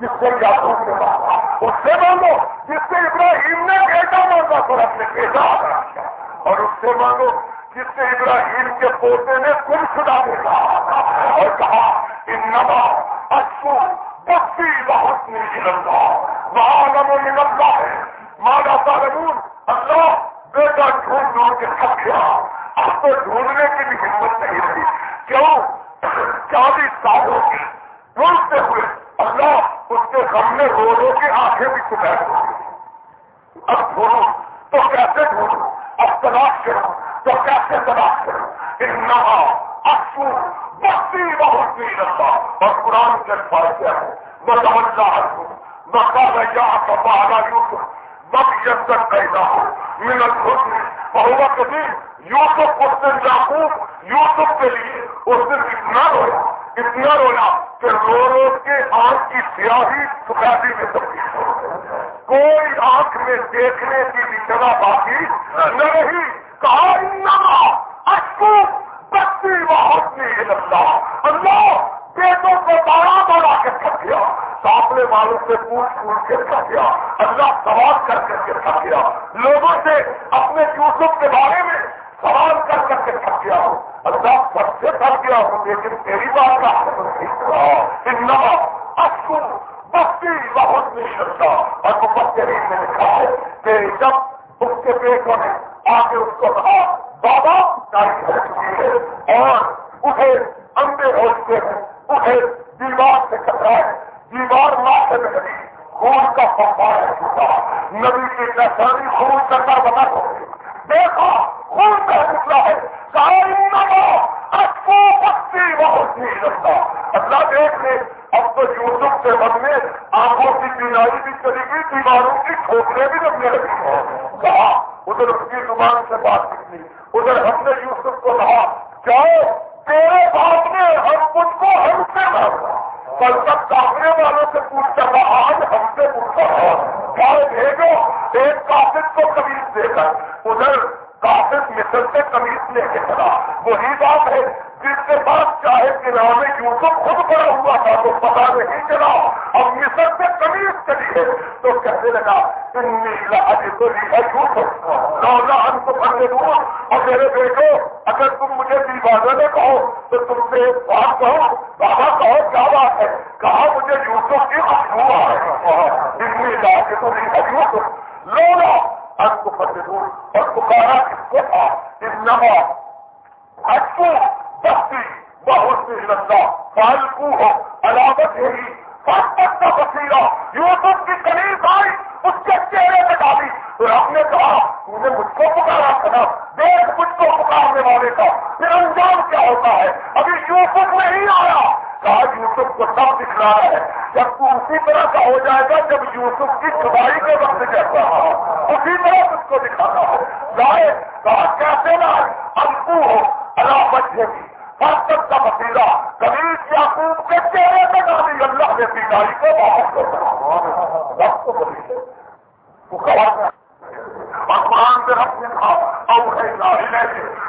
جس سے یعقوب نے مانگا اس سے مانگو۔ جس سے ابراہیم نے بیٹا مانگا تو اپنے بیٹا کیا۔ اور اس سے مانگو۔ جس سے ابراہیم کے پوتے نے کل خدا دیکھا اور کہا ان نما اچھو بختی بہت نیچے لگا وہاں نمو نکلتا ہے مانا تعلق اللہ، بیٹا ڈھونڈ ڈھونڈ کے تھک گیا اب تو ڈھونڈنے کی بھی ہمت نہیں رہی۔ کیوں؟ چالیس سالوں کی ڈھونڈتے ہوئے اللہ اس کے غم میں رو رو کے آنکھیں بھی سکھائے ہو اب ڈھونڈو تو کیسے ڈھونڈو اب تلاش کرو، تو کیسے تلاش کرو؟ ان نہ بستی بہت نہیں رہتا اور قرآن کے پاس کیا ہے، میں وہ سمجھتا ہے بکا رہا پپا یوسف بک جب پیدا ہو محنت ہوتی بہت کبھی یوسف اس دن یاقوب یوسف کے لیے اس دن اتنا رویا۔ اتنا رویا کہ رو رو کے آنکھ کی سیاہی سکھاتی میں تبدیل ہو کوئی آنکھ میں دیکھنے کی بھی جگہ باقی نہ رہی۔ کہا اچھو بستی بہت نہیں اللہ اللہ پیٹوں کو بڑا بڑا کے تھک گیا۔ سامنے والوں سے پوچھ پوچھ کے تھک گیا۔ اللہ سوال کر کر کے تھک گیا۔ لوگوں سے اپنے یوسف کے بارے میں سوال کر کر کے تھک گیا۔ ہوں اللہ سب سے تھک گیا ہوں، لیکن تیری بات کا اتنا اچھو بستی بہت نہیں سکتا اور وہ بچے نے لکھا ہے کہ جب اس کے بیٹوں نے آ کے اس کو کہا، بابا اور اسے اندھے ہوتے ہیں اسے دیوار سے کٹرائے دیوار ماں میں لگی خون کا فوار چھوٹا۔ نبی کی نسانی خون کرنا بنا ہو دیکھا خون کا نکلا ہے۔ بستی بہت نہیں لگتا اللہ دیکھ لے اب تو یوسف کے من میں آنکھوں کی بینائی بھی چلی گئی، دیواروں کی ٹھوکرے بھی لگنے لگی۔ کہا، ادھر اس کی زبان سے بات نکلی۔ ادھر ہم نے یوسف کو کہا، جاؤ، تیرے باپ نے ہم خود کو ہم سے مارا۔ کل تک کافرے والوں سے پوچھتا تھا آج ہم سے پوچھتا تھا جاؤ، بھیجو، ایک کافر کو کبھی دے کر۔ ادھر کافر مصر سے کمیز لے کے چلا۔ وہی بات ہے جس کے پاس چاہے کہ نام یوسف خود پڑا ہوا تھا تو پتا نہیں چلا۔ اب مصر سے کمیز چلی ہے۔ تو کہنے لگا یوسف روزہ ہم کو پڑھنے دوں اور میرے بیٹو، اگر تم مجھے دیوانے میں کہو، تو تم سے ایک بات کہو بابا کہو، کیا بات ہے؟ کہا، مجھے یوسف کی خوشبو ہے۔ اتنی علاج تو نہیں یوسف۔ لو لو اب کو دور اور پکارا کس کو تھا انما اچھو بستی بہت سی لگتا فالکو ہو علاوت ہے پاسپورٹ کا بسیرا یوسف کی قریب آئی، اس کے چہرے پہ ڈالی۔ تو آپ نے کہا، تو نے مجھ کو پکارا تھا، دیکھ مجھ کو پکارنے والے کا۔ پھر انجام کیا ہوتا ہے؟ ابھی یوسف نہیں آیا۔ کہا، یوسف کو سب دکھ رہا ہے۔ جب تو اسی طرح کا ہو جائے گا جب یوسف کی چھپائی کے وقت کہتا ہے اسی طرح اس کو دکھانا ہے لائے کہا، کیسے لائے انکو ہو اللہ بچے گی فاصل کا وسیلہ کبھی یعقوب کے چہرے پہ ڈالی اللہ نے بیماری کو واپس کر وہ نے کہا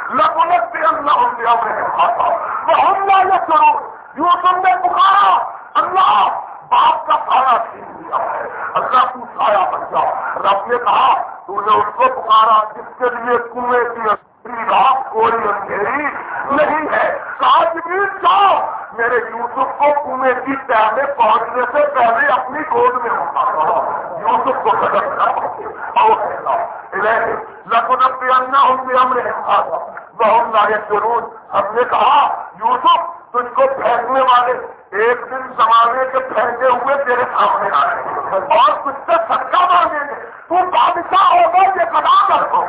لگنت سے اللہ ان کے امر کھاتا وہ نے پکارا، اللہ باپ کا سایہ چھین دیا ہے۔ اللہ تو سایہ بن جاؤ رب نے کہا، تو نے اس کو پکارا جس کے لیے کنویں کی رات کوئی اندھیری نہیں ہے۔ آج بھی جاؤ۔ میرے یوسف کو کنویں کی تہ میں پہنچنے سے پہلے اپنی گود میں ہوتا یوسف کو قدم کرنا اور لکھنؤ انا ہوں گے ہم نے بہت لائق ضرور ہم نے کہا، یوسف تجھ کو پھینکنے والے ایک دن زمانے کے پھینکے ہوئے تیرے سامنے آئے اور کچھ سے سچا مانگیں گے۔ تو بادشاہ ہوگا یہ کدا کر دو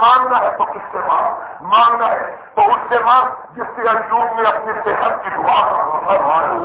مانگنا ہے تو کس سے مانگ؟ مانگنا ہے تو اس سے مانگ جس سے انجوم میں اپنی صحت کی دعا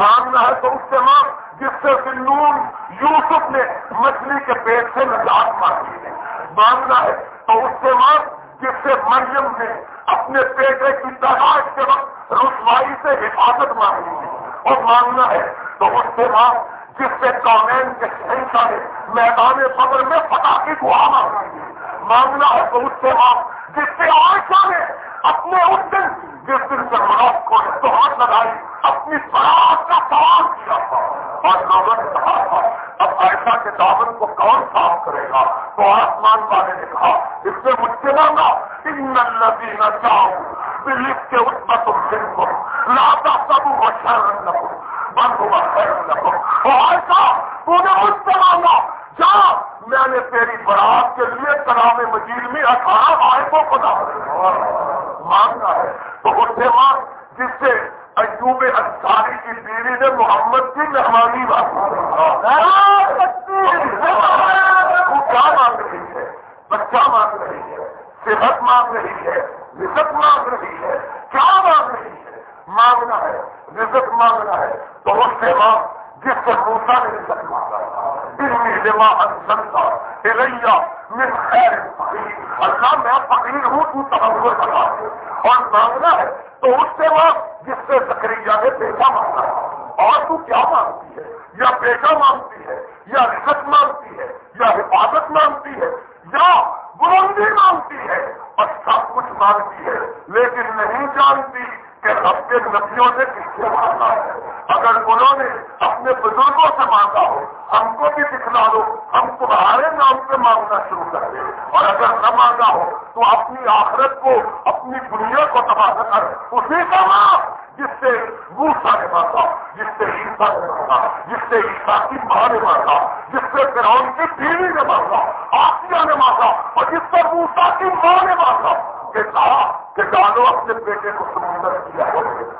مانگنا ہے تو اس سے مانگ جس سے سنون یوسف نے مچھلی کے پیٹ سے نجات مانگی ہے۔ مانگنا ہے تو اس کے بعد جس سے مریم نے اپنے بیٹے کی تلاش کے وقت رسوائی سے حفاظت مانگی ہے اور مانگنا ہے تو اس کے بعد جس سے کامین کے شہنشاہ نے میدان صبر میں فتح کی دعا مانگی ہے مانگنا ہے تو اس کے بعد جس سے آشا نے اپنے اس دن جس دن سے کو تو لگائی، اپنی برات کا سوال کیا تھا۔ اور لوگوں نے کہا تھا، اب ایسا کے دامن کو کون صاف کرے گا؟ تو آسمان والے نے کہا، اس سے مجھ سے مانگا ان ندی نہ چاہوں لکھ کے اس پر تم دن کو۔ لاتا سب وہ شرم نہ بند ہوا خیر نہ ایسا تو نے مجھ سے مانگا۔ جا، میں نے تیری برات کے لیے کلام مجید میں اٹھارہ آئے کو خدا مانگا ہے۔ تو اس سے مانگ جس سے ایوب انصاری کی بیوی نے محمد کی مہمانی وہ کیا مانگ رہی ہے؟ بچہ مانگ رہی ہے، صحت مانگ رہی ہے رزت مانگ رہی ہے۔ کیا مانگ رہی ہے؟ مانگنا ہے رزت مانگنا ہے۔ تو اس سے مانگ جس سے موسا نے رزت مانگا جمع انسنتا اریا من خیر اللہ میں فقیر ہوں تو تحور کرا اور مانگنا ہے تو اس سے وقت جس سے زکریہ نے بیٹا مانگا اور تو کیا مانگتی ہے یا بیٹا مانگتی ہے یا رزت مانگتی ہے یا حفاظت مانگتی ہے یا بلندی مانگتی ہے اور سب کچھ مانگتی ہے لیکن نہیں جانتی کہ رب کے نبیوں نے کس سے مانگا ہے اگر انہوں نے اپنے بزرگوں سے مانگا ہو، ہم کو بھی دکھلا دو، ہم تمہارے نام سے مانگنا شروع کر دیں۔ اور اگر نہ مانگا ہو، تو اپنی آخرت کو، اپنی دنیا کو تباہ کر۔ اسی کا ماں جس سے موسا نے مانگا، جس سے عیسا نے مانگا، جس سے عیسا کی ماں نے مانگا، جس سے فرون کی بیوی نے مانگا آسیا نے مانگا، اور جس سے موسا کی ماں نے مانگا۔ کہ کہا کہ ڈالو اپنے بیٹے کو سمندر کیا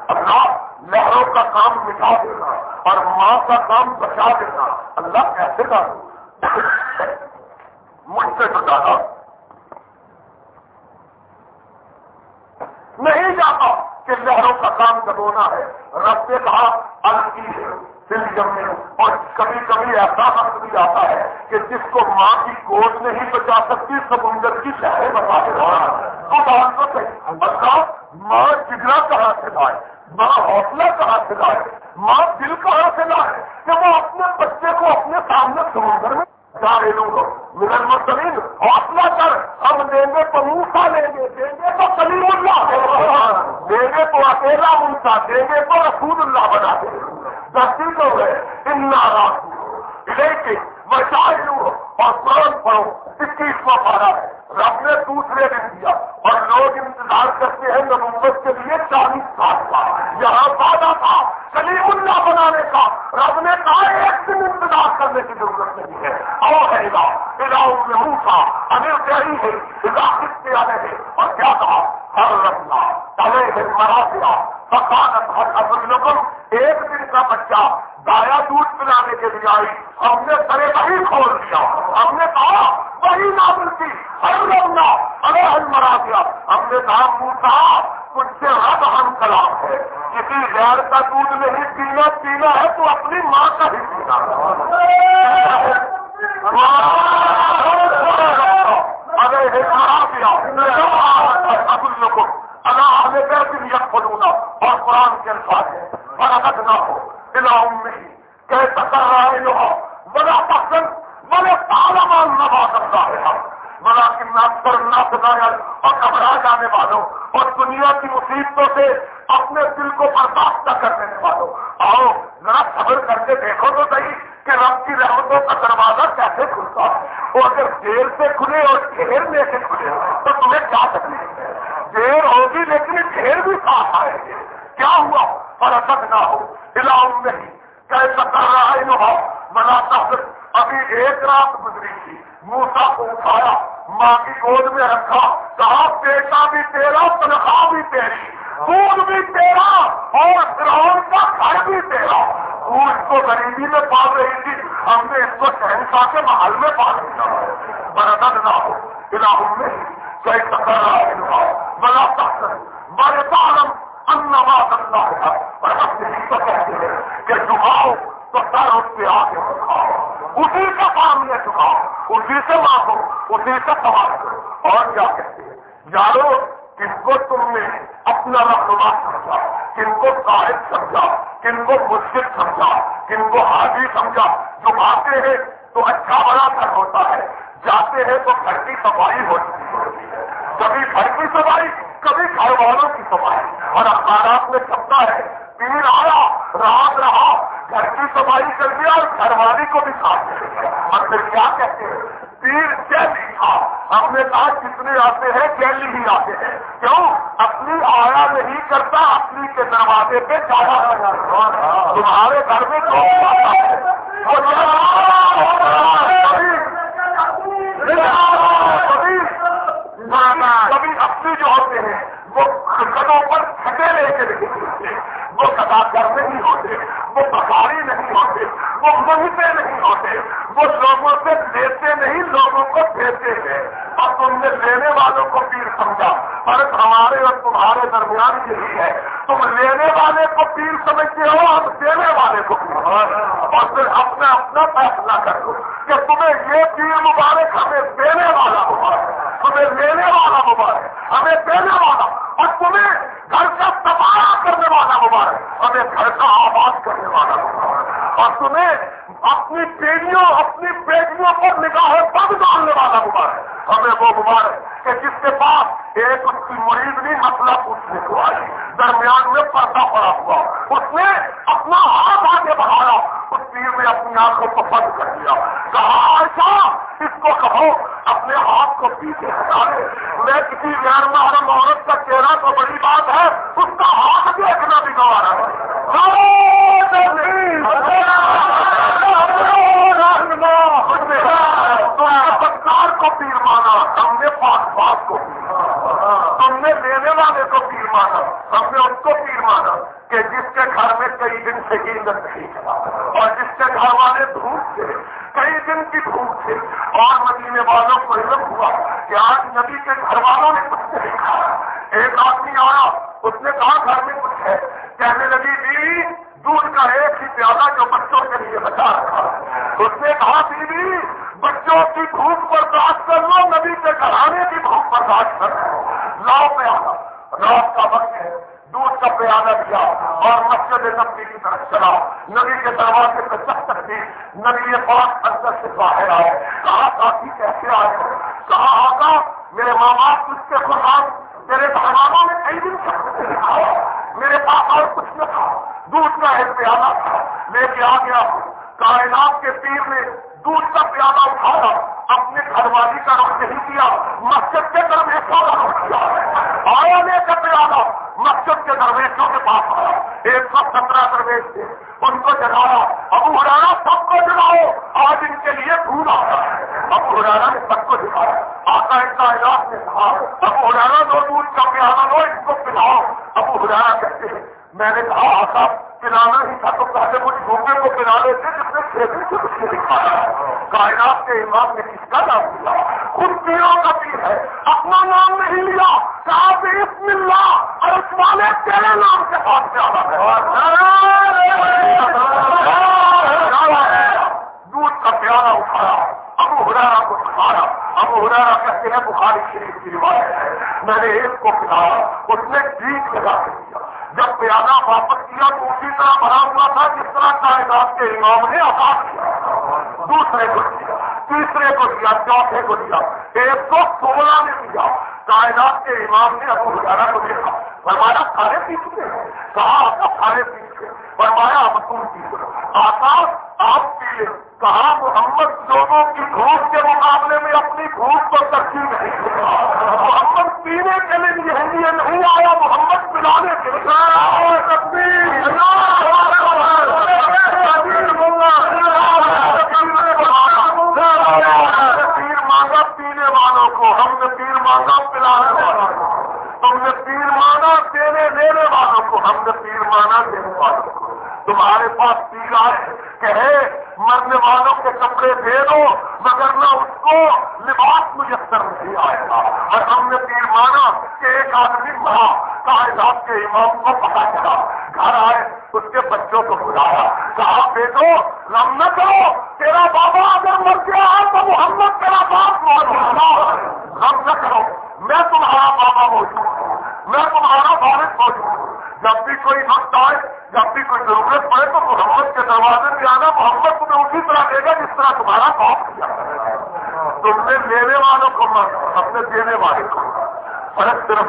اللہ لہروں کا کام مٹا دینا اور ماں کا کام بچا دینا۔ اللہ کیسے ڈالو مجھ سے تو نہیں جاتا کہ لہروں کا کام دبونا ہے۔ رب نے کہا الگ میں اور کبھی کبھی ایسا وقت بھی آتا ہے کہ جس کو ماں کی گود نہیں بچا سکتی، سمندر کی لہریں بتا تو بات تو صحیح بتاؤ ماں جگرا کہاں سے لائے ماں حوصلہ کہاں سے لائے ماں دل کہاں سے لائے کہ وہ اپنے بچے کو اپنے سامنے سمندر میں ملن مسلم حوصلہ کر، ہم دیں گے تو موسا لیں گے، دیں گے تو کلیم اللہ دیں گے تو اکیلا موسا دیں گے تو رسول اللہ بنا دیں گے۔ دستی تو ہے ان ناراض لیکن میں لوں اور قرآن پڑھو اکیسواں پارا ہے۔ رب نے دوسرے دن دیا۔ اور لوگ انتظار کرتے ہیں نومبر کے لیے چالیس سال کا۔ یہاں وعدہ تھا کلیم اللہ بنانے کا۔ رب نے کہا ایک دن انتظار کرنے کی ضرورت نہیں ہے۔ اور ہے علاؤ میں ہوں تھا انل کہی ہے علاقے سے آنے ہیں اور کیا کہا؟ ہر رکھنا تلے ہے مرا دیا فکانت ہر اصل ایک دن کا بچہ دایا دودھ پلانے کے لیے آئی ہم نے سرے وہی کھول دیا ہم نے کہا وہی نہ ملتی ہر لوگ ارے ہم مرا دیا ہم نے کہا پوچھا کچھ سے رب ہم کلام ہے کسی غیر کا دودھ نہیں پینا پینا ہے تو اپنی ماں کا ہی پینا ارے مرا دیا ابل کو اللہ ہمیں کیسے بھی کھولوں اور قرآن کے الفاظ ہے برکت نہ ہو دلاؤں میں کیسا کر رہا ہے جو بڑا پسند بڑے پارلیمان نبا کرتا ہے۔ بڑا کن اکثر نہ سنایا اور گھبرا جانے والوں۔ اور دنیا کی مصیبتوں سے اپنے دل کو برداشت نہ کرنے والوں۔ آؤ، ذرا خبر کر کے دیکھو تو صحیح کہ رب کی رحمتوں کا دروازہ کیسے کھلتا ہے۔ وہ اگر دیر سے کھلے اور ڈھیر میں سے کھلے تو تمہیں کیا تکلیف؟ لیکن ڈھیر بھی ساتھ آئے گے کیا ہوا؟ فرق نہ ہو علاؤں نہیں۔ کیسا کر رہا ہے نو منا تحت ابھی ایک رات گزری تھی۔ موسا کو اٹھایا۔ ماں کی گود میں رکھا۔ کہا، بیٹا بھی تیرا، تنخواہ بھی تیری۔ دودھ بھی تیرا۔ اور گراؤنڈ کا گھر بھی تیرا۔ اس کو غریبی میں پال رہی تھی۔ ہم نے اس کو شہنشاہ کے محل میں پال دیا۔ برتن نہ ہو علاؤں میں کیسا کر رہا ہے بنا تحت بڑے تعلم انواز اللہ ہے اور اپنے تو کہتے ہیں کہ جھکاؤ تو سر اس کے آگے جھکاؤ اسی کا سامنے جھکاؤ اسی سے مانگو اسی سے سوال کرو اور کیا کہتے ہیں یارو کن کو تم نے اپنا رہنما سمجھا کن کو قائد سمجھا کن کو مشکل سمجھا کن کو حاضی سمجھا جو آتے ہیں، تو اچھا بڑا گھر ہوتا ہے. جاتے ہیں، تو گھر کی صفائی ہوتی ہے. کبھی گھر کی صفائی کبھی گھر والوں کی صفائی۔ اور اخبارات میں چھپتا ہے پیر آیا، رات رہا، گھر کی صفائی کر دیا اور گھر والی کو بھی ساتھ اور پھر کیا کہتے ہیں؟ پیر جیل ہی تھا۔ ہم نے کہا، کتنے آتے ہیں؟ جیل ہی آتے ہیں۔ کیوں؟ اپنی آیا نہیں کرتا، اپنی کے دروازے پہ چاہا تمہارے گھر میں تو کبھی اپنی جو ہوتے ہیں، وہ قدموں پر چھٹے لے کے نہیں وہ کداکار نہیں ہوتے، وہ بخاری نہیں ہوتے، وہ مہتے نہیں ہوتے۔ وہ لوگوں سے لیتے نہیں، لوگوں کو دیتے ہیں۔ اور تم نے لینے والوں کو پیر سمجھا۔ فرق ہمارے اور تمہارے درمیان یہی ہے۔ تم لینے والے کو پیر سمجھتے ہو، ہم دینے والے کو پیر اور پھر اپنا اپنا فیصلہ کر دو کہ تمہیں یہ پیر مبارک ہمیں دینے والا مبارک تمہیں لینے والا مبارک ہمیں دینے والا، اور تمہیں گھر کا تباہ کرنے والا مبارک ہمیں گھر کا آباد کرنے والا مبارک اور تمہیں اپنی پیڑھیوں اپنی بیٹیوں پر نگاہ بند ڈالنے والا مبارک ہمیں وہ مبارک کہ جس کے پاس ایک اس کی مریض نہیں مسئلہ پوچھنے کو آئی۔ درمیان میں پردہ پڑا ہوا۔ اس نے اپنا ہاتھ آگے بڑھایا۔ اس پیر نے اپنی آنکھوں کو بند کر دیا۔ کہا ایسا اس کو کہو کو پیچھے ہٹا دے۔ میں کسی غیر محرم عورت کا چہرہ تو بڑی بات ہے، اس کا ہاتھ دیکھنا بھی گوارا ہے۔ پتکار کو پیر مانا، ہم نے پاس پاس کو پیر مانا۔ ہم نے لینے والے کو پیر مانا۔ ہم نے ان کو پیر مانا کہ جس کے گھر میں کئی دن سے ایندھن نہیں چلا اور جس کے گھر والے دھوپ تھے کئی دن کی دھوپ تھے اور مدینے والوں کو علم ہوا کہ آج نبی کے گھر والوں نے کچھ نہیں کھایا۔ ایک آدمی آیا، اس نے کہا، گھر میں کچھ ہے؟ کہنے لگی، بیوی، دودھ کا ایک ہی پیالہ جو بچوں کے لیے بچا رکھا اس نے کہا، بیوی، بچوں کی بھوک برداشت کر لو، نبی کے گھرانے کی بھوک برداشت کر لو۔ لاؤ پیالہ، رات کا وقت ہے۔ کا پیالہ دیا اور مسجد نبی کی طرف چلا۔ نبی کے دروازے پہ چک سکتی نبی یہ بات اندر سے باہر آئے۔ کہا کافی کیسے آئے ہو؟ کہا آگا میرے ماں باپ کچھ کے خراب میرے بہنوں نے کئی دن سے کھایا میرے پاس اور کچھ نہ تھا۔ دودھ کا ایک پیالہ تھا۔ لے کے آ گیا کائنات کے پیر نے دودھ کا پیالہ اٹھایا۔ اپنے گھر والی کا رخ نہیں کیا۔ مسجد کے درویشوں کا رخ کیا۔ آیا لے کر پیالہ؟ مسجد کے درویشوں کے پاس آیا ایک سو سترہ درویش تھے ان کو جگایا ابو ہرانا سب کو جگاؤ آج ان کے لیے دودھ آتا ہے۔ ابو ہرانا نے سب کو جگایا آتا ان کا علاج نے کہا، ابو ہرانا دو دودھ کا پیارا لو، ان کو پلاؤ۔ ابو ہرانا کہتے ہیں، میں نے کہا آتا پلانا ہی تھا تو پہلے مجھ گھومے کو پلا لیتے جس نے کھیتی سے کچھ نہیں دکھایا۔ کائنات کے امام نے کس کا نام لیا؟ خود پیروں کا پیر ہے۔ اپنا نام نہیں لیا، کہا بسم اللہ اور اس والے تیرے نام سے بات پیارا ہے۔ دودھ کا پیارا اٹھایا، ابو ہرارا کو سکھایا ابو ہرارا کہتے ہیں، بخاری شریف کی روایت ہے، میں نے ایک کو پلایا اس نے جیت لگا کے دیا جب پیادہ واپس کیا تو اسی طرح بھرا ہوا تھا جس طرح کائنات کے امام نے آزاد کیا۔ دوسرے کو دیا، تیسرے کو دیا، چوتھے کو دیا، ایک سو سولہ نے دیا۔ کائنات کے امام نے ابو ہزارہ کو دیکھا۔ فرمایا، کھانے پیچھے کہا کھانے پیچھے فرمایا اب تم پی آتا آپ کے کہا محمد دونوں کی بھوک کے مقابلے میں اپنی بھوک کو ترقی نہیں محمد پینے کے لیے نہیں آیا، محمد پلانے کے لیے پیر مانگا پینے والوں کو ہم نے پیر مانگا پلانے والوں کو تم نے پیر مانا دینے لینے والوں کو ہم نے پیر مانا دینے والوں کو تمہارے پاس پیر آئے کہے مرنے والوں کے کپڑے دے دو مگر نہ اس کو لباس میسر نہیں آئے گا اور ہم نے پیر مانا کہ ایک آدمی مرا کائنات کے امام کو پتا چلا گھر آئے اس کے بچوں کو بلایا کہا، بیٹو رم نہ کرو، تیرا بابا اگر مر گیا تو محمد تیرا باپ موجود رم نہ کرو، میں تمہارا بابا موجود ہوں۔ میں تمہارا بارش موجود ہوں۔ جب بھی کوئی وقت آئے، جب بھی کوئی ضرورت پڑے تو محمد کے دروازے میں آنا، محمد تمہیں اسی طرح دے گا جس طرح تمہارا کام کیا۔ تم نے لینے والوں کو اپنے دینے والے کو۔ فرق صرف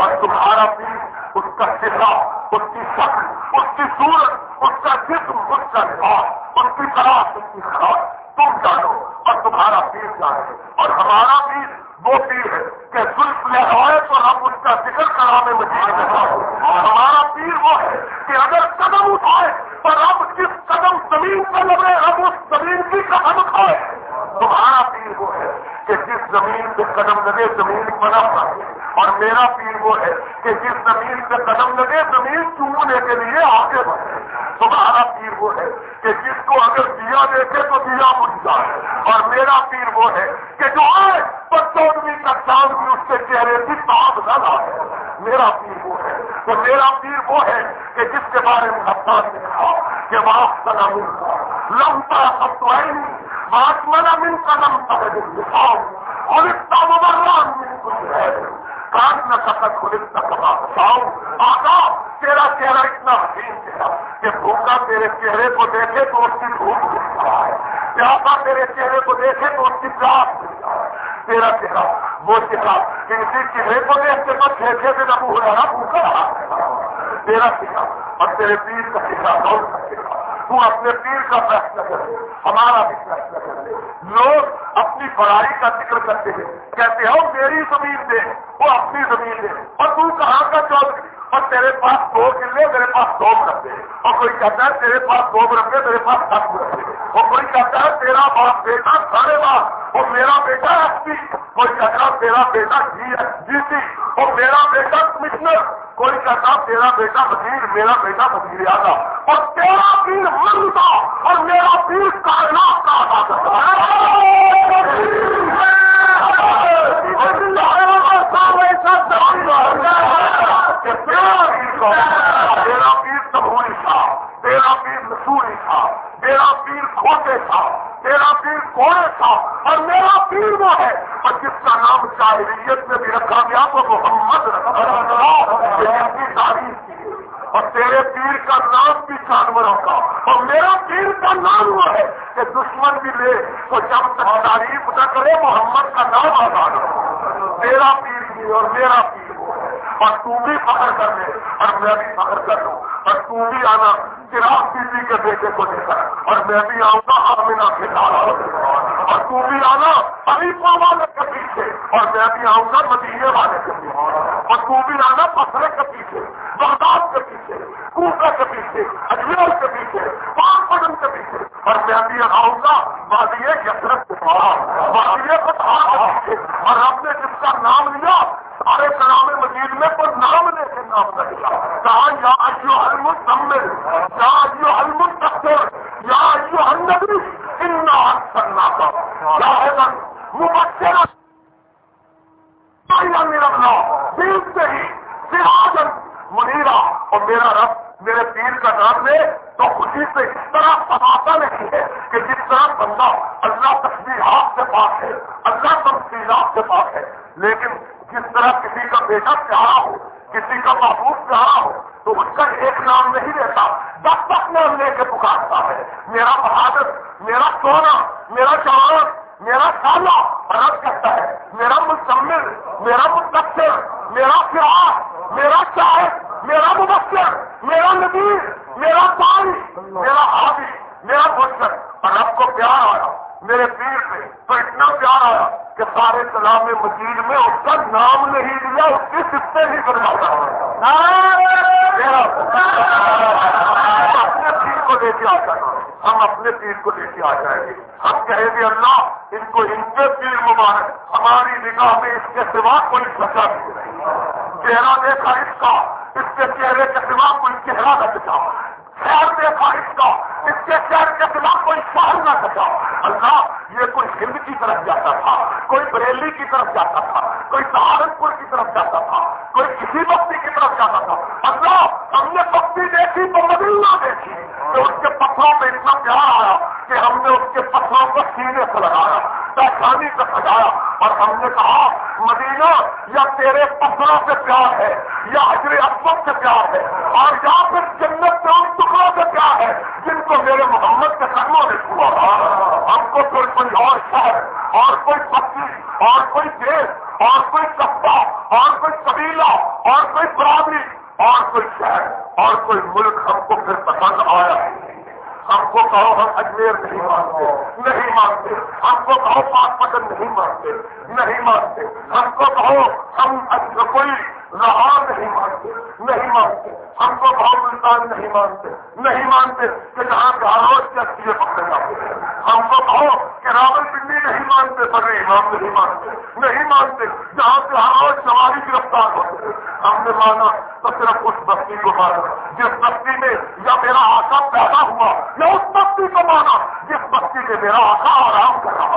اور تمہارا پیر اس کا چہرہ اس کی شکل، اس کی صورت اس کا جسم اس کا لباس اس کی خراب اس کی خراب تم جانو اور تمہارا پیر جانے اور ہمارا پیر وہ پیر ہے کہ سلف لہرائے تو ہم اس کا ذکر کرانے میں ہمارا پیر وہ ہے کہ اگر قدم اٹھائے اور اب جس قدم زمین پر لگے اب اس زمین کی قدم اٹھائے۔ تمہارا پیر وہ ہے کہ جس زمین پہ قدم لگے، زمین پر پائے اور میرا پیر وہ ہے کہ جس زمین پہ قدم لگے، زمین چومنے کے لیے آگے بڑھے۔ تمہارا پیر وہ ہے کہ جس کو اگر دیا دیکھے تو دیا بجھ جائے اور میرا پیر وہ ہے کہ جو آئے تو چودویں کا چاند بھی اس کے چہرے کی تاب نہ لائے۔ میرا پیر وہ ہے تو میرا پیر وہ ہے کہ جس کے بارے میں حسان نے کہا کہ وہاں قدم لمتا سب تو مہاتما من قدم سمجھ اور اس کا مبران من کچھ ہے۔ کان نہ سفر کھلے نہ سکت خود آگا تیرا چہرہ اتنا حسین چہرہ کہ بھوکا تیرے چہرے کو دیکھے تو اس کی بھوک مل رہا ہے. پیاسا تیرے چہرے کو دیکھے تو اس کی پیاس مل رہا ہے. تیرا چہرہ، وہ چہرہ کہ اسی چہرے کو دیکھ کے بس چھ چھ دن ابو رہا، بھوکا رہا. تیرا چہرہ اور تیرے پیر کا چہرہ، بہت کا چہرہ. تو اپنے پیر کا فیصلہ کرے ہمارا بھی فیصلہ کرے لوگ اپنی بڑائی کا ذکر کرتے ہیں، کہتے ہو میری زمین دے، وہ اپنی زمین دے۔ اور تو کہاں کا چودھری اور تیرے پاس دو کلے، میرے پاس دو مربے۔ اور کوئی کہتا ہے، تیرے پاس دو مربے، میرے پاس دس مربے۔ اور کوئی کہتا ہے، تیرا باپ بیٹا سارے باپ، اور میرا بیٹا ایس پی کوئی کہتا ہے، تیرا بیٹا جی سی اور میرا بیٹا کمشنر۔ کوئی کہتا تیرا بیٹا وزیر، میرا بیٹا وزیر آگا اور تیرا پیر مرتا اور میرا پیر کائنات کا تیرا پیر سبوری تھا تیرا پیر مسوری تھا تیرا پیر کھوٹے تھا تیرا پیر کوڑے تھا اور میرا پیر وہ ہے۔ اور جس کا نام شاہریت میں بھی رکھا گیا تو محمد کی تعریف کی۔ اور تیرے پیر کا نام بھی جانوروں کا اور میرا پیر کا نام وہ ہے کہ دشمن بھی لے تو جب تک تعریف نہ کرے، محمد کا نام آزاد تیرا پیر بھی اور میرا پیر اور تو بھی فخر کر لے اور میں بھی فخر کر لوں۔ اور تو بھی آنا چراغ بیوی کے بیٹے کو لے کر اور میں بھی آؤں گا آمنا کے سارا اور تو بھی آنا علیفا والے کے پیچھے۔ اور میں بھی آؤں گا مدینے والے کے پیچھے۔ اور تو بھی آنا پتھرے کے پیچھے، بغداد کے پیچھے کوکا کے پیچھے، اجمیر کے پیچھے، پان پڑن کے پیچھے۔ اور میں بھی آؤں گا وادی یسرت کے پاس وادی فتح کے پیچھے۔ اور آپ نے جس کا نام لیا سارے کلام مجید میں پر نام لے کے نام نہ لیا کہا یا جو المسمل یا جو المنتصر یا جو النبی کرنا کا مبشر دل سے ہی سراجن منیرا۔ اور میرا رب، میرے پیر کا نام لے تو خوشی سے اس طرح سماتا نہیں ہے کہ جس طرح بندہ اللہ تصویرات سے پاس ہے، اللہ تفصیلات سے پاس ہے۔ لیکن جس کسی کا بیٹا پیارا ہو، کسی کا محبوب پیارا ہو، تو اس کا ایک نام نہیں لیتا۔ دس تک نام لے کے پکارتا ہے۔ میرا بہادر، میرا سونا، میرا چوان میرا سالہ رد کرتا ہے۔ میرا مستمل، میرا مستقر میرا پیار میرا چائے میرا مبصر، میرا ندیر میرا پانی میرا حاوی، میرا بچر اور کو پیار آیا۔ میرے پیر سے تو اتنا پیار آیا کہ سارے کلام مجید میں اس کا نام نہیں لیا، اس کے سفتے ہی کرواتا اپنے پیر کو لے کے آ جائیں۔ ہم اپنے پیر کو لے کے آ جائیں۔ گے ہم کہیں گے اللہ، ان کو ان کے پیر مبارک، ہماری نگاہ میں اس کے سوا کوئی سچا نہیں۔ چہرہ دیکھا اس کا، اس کے چہرے کے سوا کوئی چہرہ نہ دکھا شہر دیکھا اس کا، اس کے شہر کے خلاف کوئی شہر نہ سکا اللہ یہ کوئی ہند کی طرف جاتا تھا، کوئی بریلی کی طرف جاتا تھا، کوئی سہارنپور کی طرف جاتا تھا، کوئی کسی بستی کی طرف جاتا تھا۔ اللہ ہم نے بستی دیکھی تو مدینہ دیکھی، تو اس کے پتھروں پہ اتنا پیار آیا کہ ہم نے اس کے پتھروں کو سینے سے لگایا پہچانی سے سجایا۔ اور ہم نے کہا، مدینہ، یا تیرے پتھروں سے پیار ہے، یا حجر اسمت سے پیار ہے۔ اور یا پھر جنت کے ان ٹکڑوں سے پیار ہے؟ جن کو میرے محمد کے قدموں نے چھوا ہم کو پھر کوئی اور شہر، اور کوئی بستی اور کوئی دیش اور کوئی قصبہ اور کوئی قبیلہ، اور کوئی برادری، اور کوئی شہر، اور کوئی ملک ہم کو پھر پسند آیا۔ ہم کو کہو ہم اجمیر نہیں مانتے نہیں مانتے۔ ہم کو کہو پاک پتن نہیں مانتے نہیں مانتے۔ ہم کو کہو ہم کوئی لاہور نہیں مانتے نہیں مانتے۔ ہم کو بہت ملتان نہیں مانتے۔ نہیں مانتے کہ جہاں روز کے اچھی پکڑے جاتے ہم کو کہو کہ راول پنڈی نہیں مانتے پر امام نہیں مانتے۔ نہیں مانتے جہاں روز سواری گرفتار ہوتے ہم نے مانا تو صرف اس بستی کو مانا جس بستی میں یا میرا آقا پیدا ہوا یا اس بستی کو مانا جس بستی میں میرا آقا آرام کر رہا۔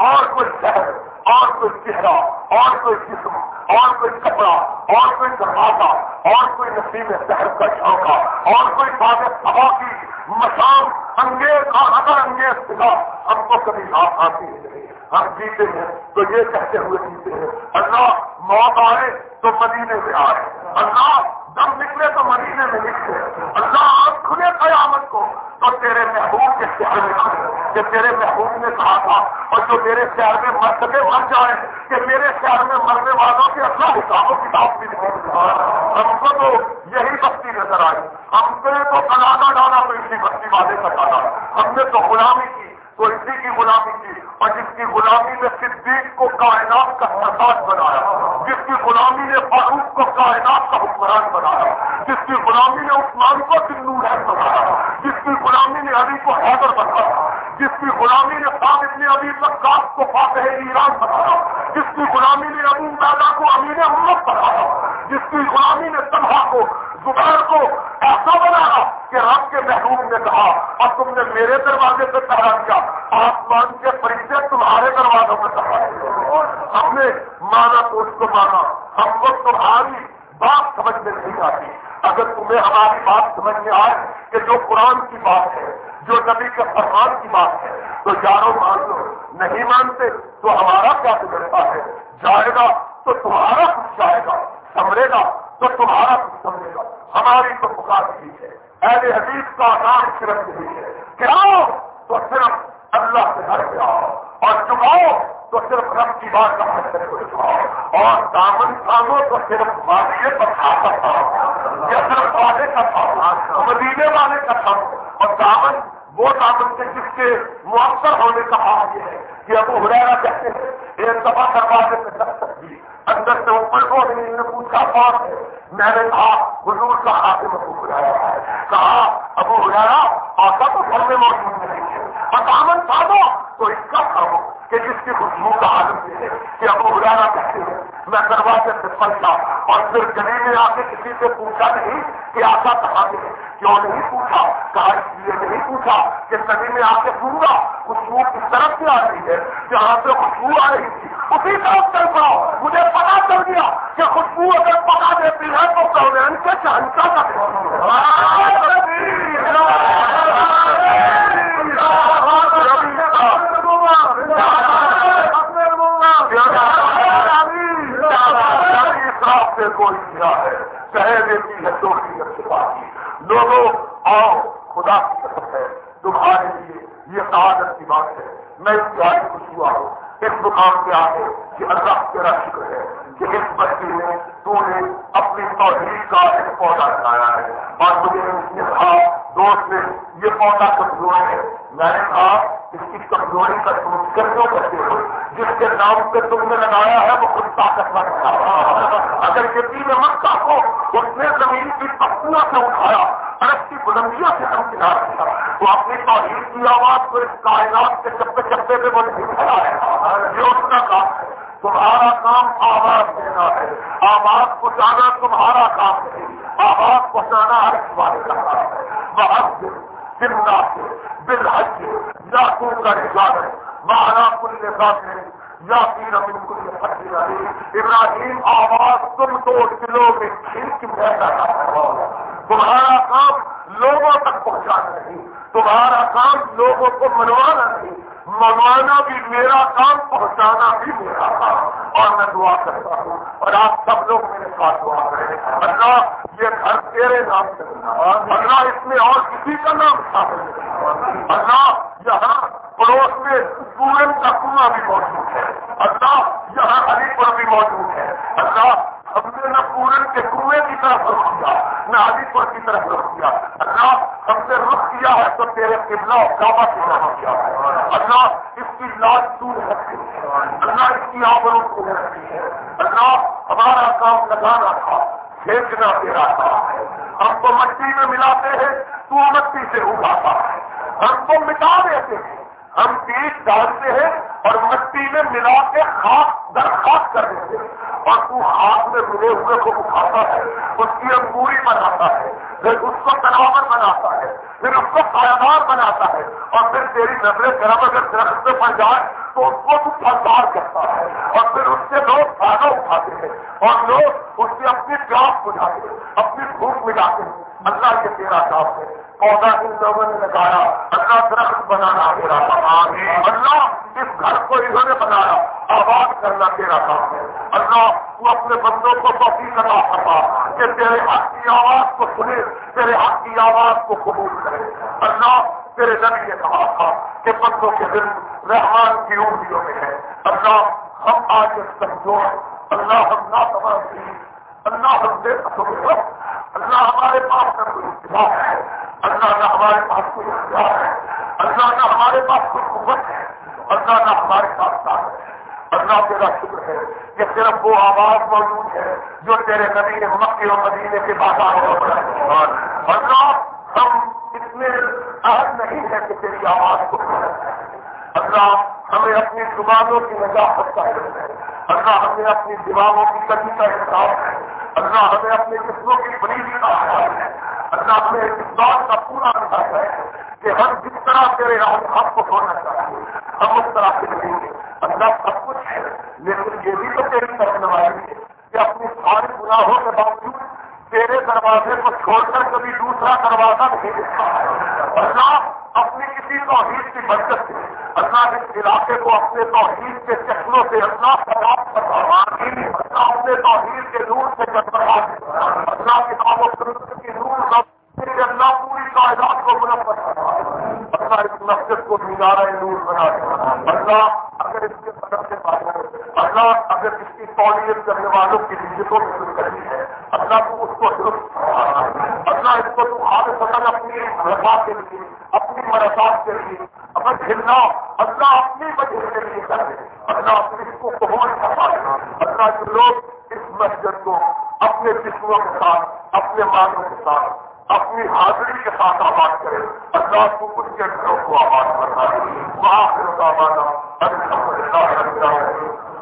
اور کوئی شہر اور کوئی چہرہ، اور کوئی جسم، اور کوئی کپڑا، اور کوئی دروازہ، اور کوئی نصیب شہر کا جھونکا اور کوئی کاغذ سبا کی مسام انگیز، اور اگر انگیز سکھا ہم کو کبھی آپ آتی ہے ہم جیتے ہیں تو یہ کہتے ہوئے جیتے ہیں، اللہ موت آئے تو مدینے میں آئے۔ اللہ دم نکلے تو مدینے میں نکلے۔ اللہ آپ قیامت کو تو تیرے محبوب کے شہر میں کہ تیرے محبوب نے کہا تھا، اور جو میرے شہر میں مر سکے مر جائے، کہ میرے شہر میں مرنے والوں کے اللہ حساب و کتاب بھی نہیں ہم کو تو یہی بستی نظر آئی۔ ہم نے تو کلانا ڈالا تو اسی بستی والے کا ڈالا۔ ہم نے تو غلامی کی۔ تو اسی کی غلامی کی اور جس کی غلامی نے صدیق کو کائنات کا محتاج بنایا، جس کی غلامی نے فاروق کو کائنات کا حکمران بنایا، جس کی غلامی نے عثمان کو سندور بنایا، جس کی غلامی نے علی کو حیدر بنایا، جس کی غلامی نے خان ابن ابھی سکاس کو فاتح ایران بنایا، جس کی غلامی نے ابو دادا کو امین امت بنایا، جس کی غلامی نے تباہ کو، زبیر کو ایسا بنایا کہ رب کے محروم نے کہا اور تم نے میرے دروازے پہ پہرا کیا آسمان کے پرندے تمہارے دروازوں میں کہا ہم نے مانا تو اس کو مانا، ہم کو تمہاری بات سمجھ میں نہیں آتی۔ اگر تمہیں ہماری بات سمجھ میں آئے کہ جو قرآن کی بات ہے، جو نبی کے فرمان کی بات ہے، تو یارو مان لو نہیں مانتے تو ہمارا کیا بگڑتا ہے؟ جائے گا تو تمہارا کچھ جائے گا سمرے گا تو تمہارا کچھ سمجھے گا۔ ہماری تو پکار ٹھیک ہے۔ اہل حدیث کا نام صرف نہیں ہے کراؤ تو صرف اللہ سے گھر پہ آؤ اور چکاؤ تو صرف رب کی بات کا مطلب مسئلے کو چکاؤ اور دامن کھانو تو صرف واقعے پر کھاتا تھا یا صرف والے کا تھا مدینے والے کا تھا اور دامن، وہ دامن سے جس کے مؤثر ہونے کا حال یہ ہے کہ اب ہریرا کہتے ہیں ایک دفعہ دروازے میں دستک دی۔ اندر سے اوپر کو نے پوچھا، کون ہے؟ میں نے کہا حضور کا خاتم ابو ہریرا ہے کہا ابو ہریرا آتا تو گھر میں موجود نہیں ہے اور دامن کھا تو اس کا کھاؤ کہ جس کا عالم ہے کہ ابو ہریرا کہتے ہیں، میں دروازے سے پلٹا اور پھر گلی میں آ کے کسی سے پوچھا نہیں کہ آتا کہاں سے کیوں نہیں پوچھا؟ کہا اس لیے نہیں پوچھا کہ گلی میں آ کے سوں خوشبو کس طرف سے آ رہی ہے جہاں سے خوشبو آ رہی تھی۔ اسی طرف چل پاؤ مجھے پتا چل گیا کہ خوشبو اگر پکا دیتی ہے تو کون کے چہنچا کا سے کوئی کیا ہے کہہ دیتی ہے تو لوگوں، آؤ، خدا کی طرف ہے۔ تمہارے لیے یہ سعادت کی بات ہے۔ میں اس کی خوش ہوا ہوں۔ اس مقام پہ آگے کہ اللہ تیرا شکر ہے کہ اس بچے میں تو نے اپنی توحید کا ایک پودا لگایا ہے۔ اور تمہیں اس نے کہا دوست نے یہ پودا کمزور ہے۔ میں نے کہا اس کی کمزوری کا تم کیوں کرتے ہو، جس کے نام پہ تم نے لگایا ہے، وہ خود طاقتور تھا۔ اگر یقین مکہ کو اس نے زمین کی پتیاں سے اٹھایا ارب کی بلندیوں سے ہم کنارا کیا۔ تو اپنی توحید کی آواز کو اس کائنات کے چپے چپے پہ وہ نہیں کھڑا ہے۔ یہ اس کا کام ہے۔ تمہارا کام آواز دینا ہے۔ آواز پہنچانا تمہارا کام ہے۔ آواز پہنچانا ہر والے کا کام ہے۔ بہت سمنا سے یا تم کا نظام ہے مہارا کل نظام ہے، یا پھر بالکل ابراہیم آواز تم دو دلوں میں کھینچ رہتا تمہارا کام لوگوں تک پہنچانا نہیں، تمہارا کام لوگوں کو منوانا نہیں۔ منوانا بھی میرا کام، پہنچانا بھی میرا کام۔ اور میں دعا کرتا ہوں، اور آپ سب لوگ میرے ساتھ دعا کریں۔ اللہ یہ گھر تیرے نام سے اللہ اس میں اور کسی کا نام شامل اللہ پڑوس میں سورن کا کنواں بھی موجود ہے۔ اللہ یہاں علی پر بھی موجود ہے۔ اللہ ہم نے نہ پورن کے کنویں کی طرف رخ کیا، نہ علی پر کی طرف رخ کیا۔ اللہ ہم نے رخ کیا ہے تو تیرے قبلہ کعبہ کی طرف کیا ہے۔ اللہ اس کی لاج دور رکھتی ہے اللہ اس کی آبروں کو رکھتی ہے اللہ ہمارا کام لگانا تھا۔ پھینکنا تیرا ہے۔ ہم کو مٹی میں ملاتے ہیں، تو مٹی سے اگاتا ہے۔ ہم کو مٹا دیتے ہیں۔ ہم بیج ڈالتے ہیں اور مٹی میں ملا کے خاص درخواست کر دیتے اور تو ہاتھ میں ملے ہوئے کو اٹھاتا ہے، اس کی انگوری بناتا ہے، پھر اس کو تناور بناتا ہے، پھر اس کو پائیدار بناتا ہے، اور پھر تیری نظریں گرم اگر درخت میں پڑ جائے تو اس کو تو پھلدار کرتا ہے، اور پھر اس سے لوگ فائدہ اٹھاتے ہیں، اور لوگ اس سے اپنی پیاس بجھاتے ہیں، اپنی بھوک مٹاتے ہیں۔ اللہ کے تیرا کام ہے۔ پودا ان لوگوں نے لگایا اللہ درخت بنانا تیرا کام ہے۔ اللہ اس گھر کو انہوں نے بنایا۔ آباد کرنا تیرا کام ہے۔ اللہ تو اپنے بندوں کو توفیق کرنا پڑا کہ تیرے حق کی آواز کو سنے، تیرے حق کی آواز کو قبول کرے۔ اللہ تیرے نبی نے کہا تھا کہ بندوں کے دل رحمان کی انگلیوں میں ہے۔ اللہ ہم آج کمزور، اللہ ہم نہ سمجھ اللہ ہم دے اللہ ہمارے پاس نہ کوئی ہے۔ اللہ نہ ہمارے پاس کوئی ہے، اللہ نہ ہمارے پاس کوئی قوت ہے، اللہ نہ ہمارے پاس ساتھ ہے۔ اللہ تیرا شکر ہے کہ صرف وہ آواز موجود ہے جو تیرے نبی نے مکے اور مدینے کے بازار میں اللہ، ہم اتنے اہم نہیں ہے کہ تیری آواز کو اللہ، ہمیں اپنی زبانوں کی نجات کا علم ہے۔ اللہ، ہمیں اپنی دماغوں کی کمی کا احساس ہے۔ اللہ، ہمیں اپنے جسموں کی بڑی کا خیال ہے۔ اللہ ہمیں اس کا پورا مزاج ہے کہ ہم جس طرح تیرے ہم کو چھوڑنا چاہتے ہیں ہم اس طرح سے رہیں گے۔ اللہ سب کچھ ہے، لیکن یہ بھی تو تیری کرنے والی ہے کہ اپنی سارے گناہوں کے باوجود تیرے دروازے کو چھوڑ کر کبھی دوسرا دروازہ نہیں دیکھا۔ ہے اللہ اپنی کسی توحید کی برکت سے اللہ اس علاقے کو اپنے توحید کے چکروں سے اللہ خراب کرتا اللہ اپنے توحید کے نور سے کرتا اللہ کتاب و سرد کی نور اللہ پوری کائنات کو منفر اللہ اس مسجد کو مینارہ نور بنا دے۔ اللہ اگر اس کے مدد سے بات اللہ اگر اس کی تولیت کرنے والوں کی نیتوں میں شروع کرنی ہے، اللہ تو اس کو درست اللہ اس کو تو آگے سکن اپنی رفا کے لیے، اپنی مرسات کے لیے۔ اگر ہلنا اللہ اپنے اس کو قبول کرنا اللہ جو لوگ اس مسجد کو اپنے قسموں کے ساتھ، اپنے مانوں کے ساتھ، اپنی حاضری کے ساتھ آباد کرے اللہ کو کچھ کے گھروں کو آباد کرنا ہے وہاں پھر آباد الحمد للہ